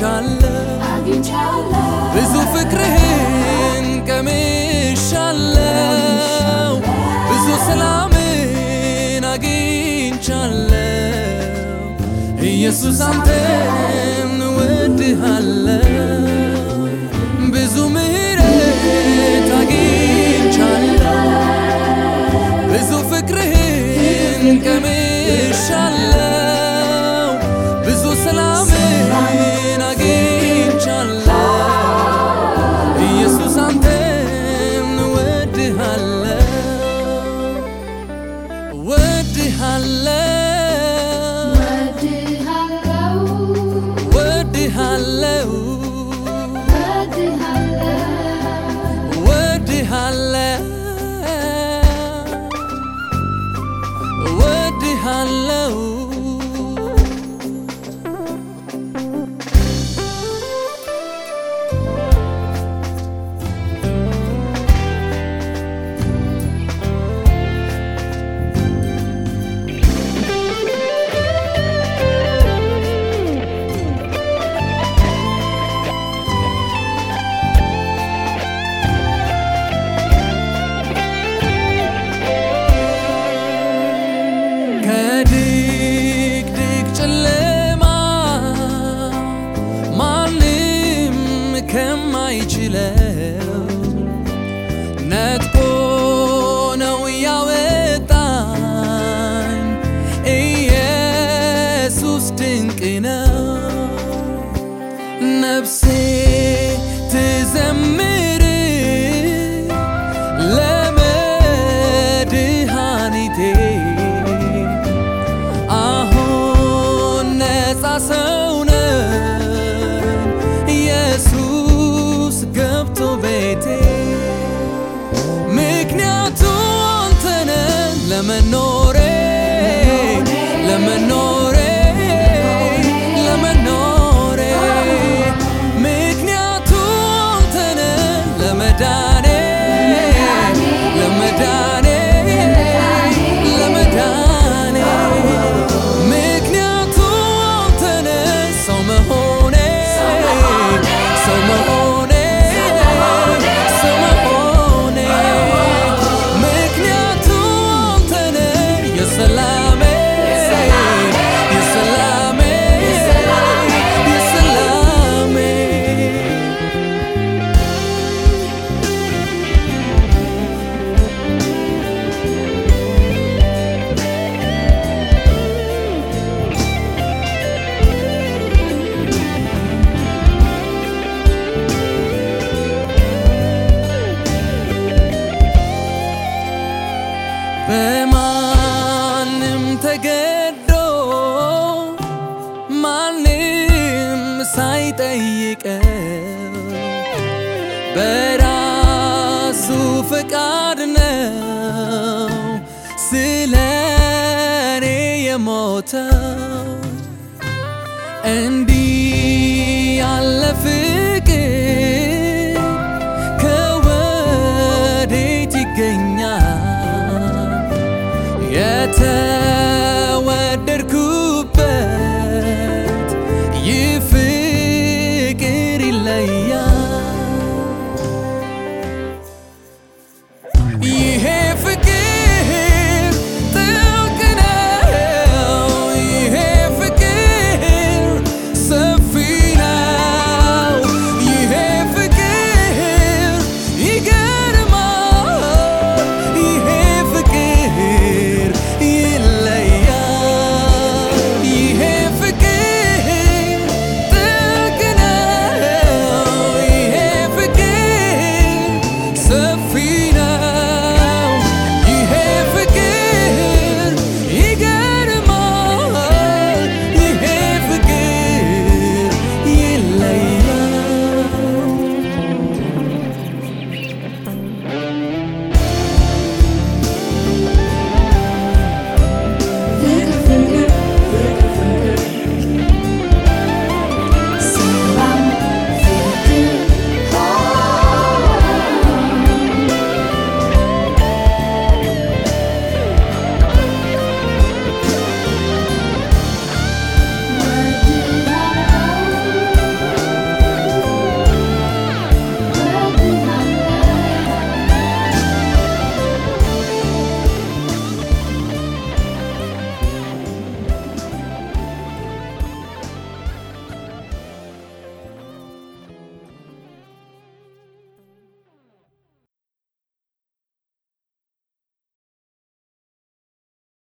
አግኝቻለሁ። ብዙ ፍቅርህን ቀምሻለው ብዙ ሰላምን አግኝቻለው ኢየሱስ አንተን እወድሃለው ብዙ ምሕረት አግኝቻለው ብዙ ፍቅርህን ቀምሻለው Hallelujah. ከማይችለው ነጥቆ ነው ያወጣኝ ኢየሱስ ድንቅ ነው። ነፍሴ ትዘምር ለመድኃኒቴ አሁን ነፃ ሰው Never know. ሳይጠይቀው በራሱ ፈቃድ ነው ስለ እኔ የሞተው እንዲህ ያለ Argentina